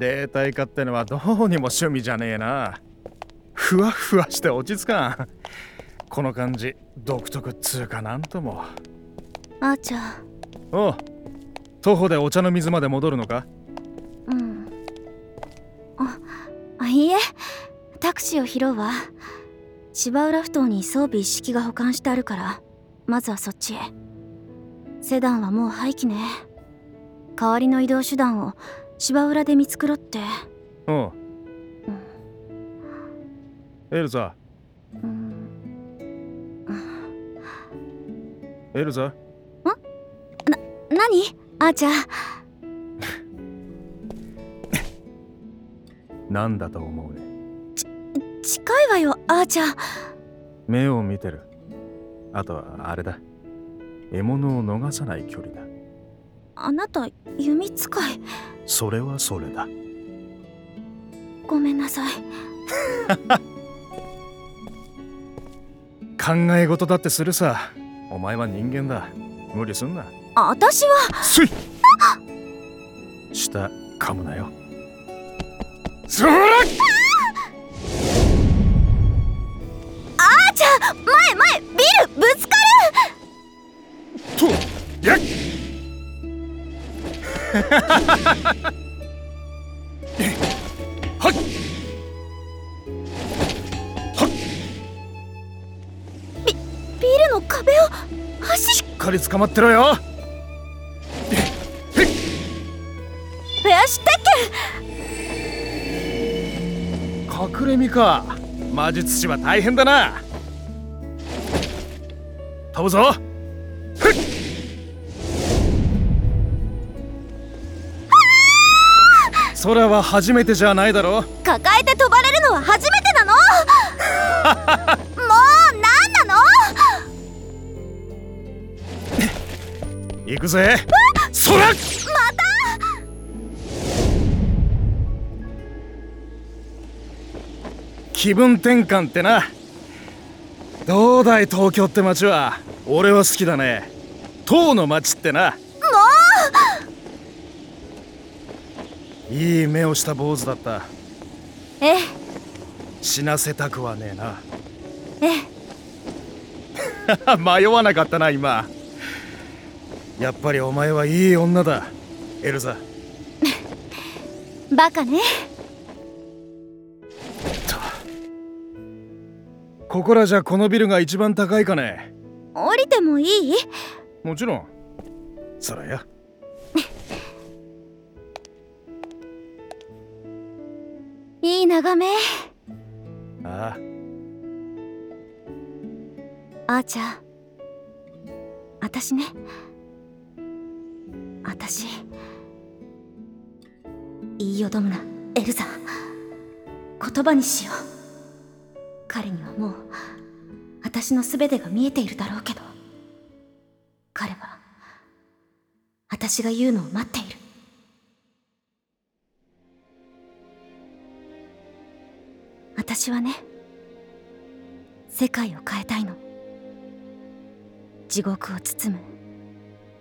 霊体化ってのはどうにも趣味じゃねえな。ふわふわして落ち着かん。この感じ独特っつうかなんとも。あーちゃん。おう徒歩でお茶の水まで戻るのか？うん。ああいいえ。タクシーを拾うわ。芝浦ふ頭に装備一式が保管してあるからまずはそっちへ。セダンはもう廃棄ね。代わりの移動手段を芝浦で見繕って。おううん。エルザ。うん。エルザ。何？あーちゃん。なんだと思うね。近いわよあーちゃん。目を見てる。あとはあれだ。獲物を逃さない距離だあなた弓使い。それはそれだ。ごめんなさい。考え事だってするさ。お前は人間だ。無理すんな。あ私は。すい下噛むなよ。そらあーちゃん前前ビルぶつかとやっはっはっるビルの壁を走しっかり捕まってろよ。フェアシュテ隠れ身か。魔術師は大変だな。飛ぶぞ空は初めてじゃないだろ抱えて飛ばれるのは初めてなの？もう何なの？行くぜ。空気分転換ってな。どうだい東京って街は。俺は好きだね。唐の街ってないい目をした坊主だった。ええ。死なせたくはねえな。ええ。迷わなかったな今。やっぱりお前はいい女だ。エルザ。バカね。と。ここらじゃこのビルが一番高いかね。降りてもいい？もちろん。そらやいい眺め。ああ。ーちゃん。あたしね。あたし言いよどむな。エルザ。言葉にしよう。彼にはもう私の全てが見えているだろうけど。彼は私が言うのを待っている私はね世界を変えたいの。地獄を包む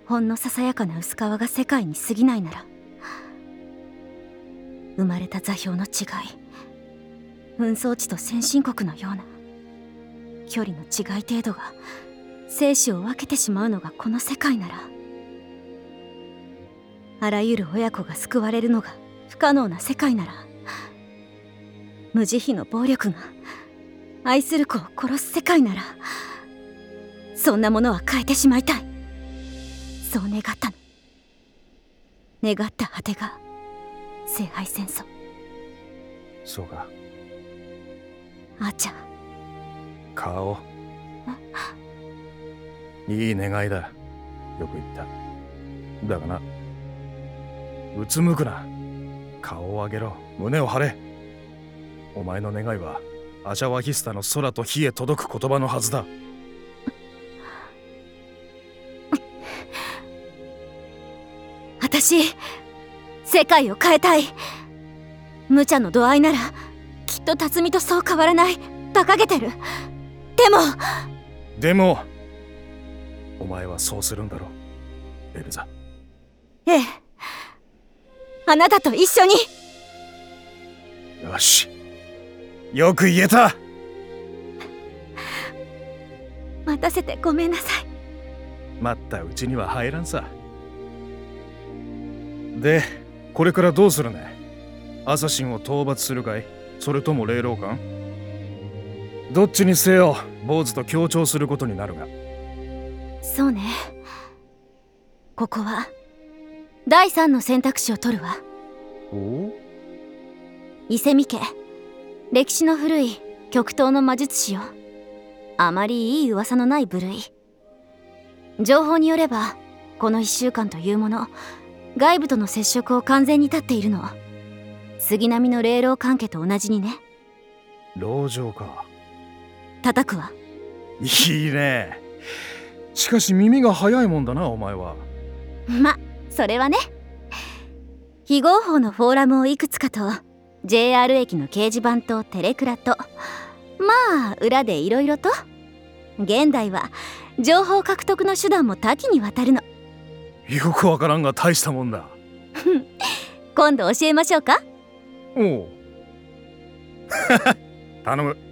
ほんのささやかな薄皮が世界に過ぎないなら生まれた座標の違い紛争地と先進国のような距離の違い程度が生死を分けてしまうのがこの世界ならあらゆる親子が救われるのが不可能な世界なら無慈悲の暴力が。愛する子を殺す世界ならそんなものは変えてしまいたい。そう願ったの。願った果てが聖杯戦争。そうか。あーちゃん。顔。いい願いだ。よく言った。だがな。うつむくな。顔を上げろ。胸を張れお前の願いはアジャワヒスタの空と火へ届く言葉のはずだ。私世界を変えたい。無茶の度合いならきっと辰巳とそう変わらない。馬鹿げてる。でもでもお前はそうするんだろう。エルザ。ええ。あなたと一緒に。よしよく言えた。待たせてごめんなさい。待ったうちには入らんさ。でこれからどうするね？アサシンを討伐するかい？それとも霊狼館？どっちにせよ坊主と協調することになるが。そうね。ここは第三の選択肢を取るわ。お？お伊勢美家歴史の古い極東の魔術師よ。あまりいい噂のない部類。情報によればこの1週間というもの外部との接触を完全に断っているの。杉並の霊狼関係と同じにね。籠城か。叩くわ。いいね。しかし耳が早いもんだなお前は。まそれはね。非合法のフォーラムをいくつかと JR 駅の掲示板とテレクラとまあ裏でいろいろと。現代は情報獲得の手段も多岐にわたるの。よくわからんが大したもんだ。今度教えましょうか。おお 頼む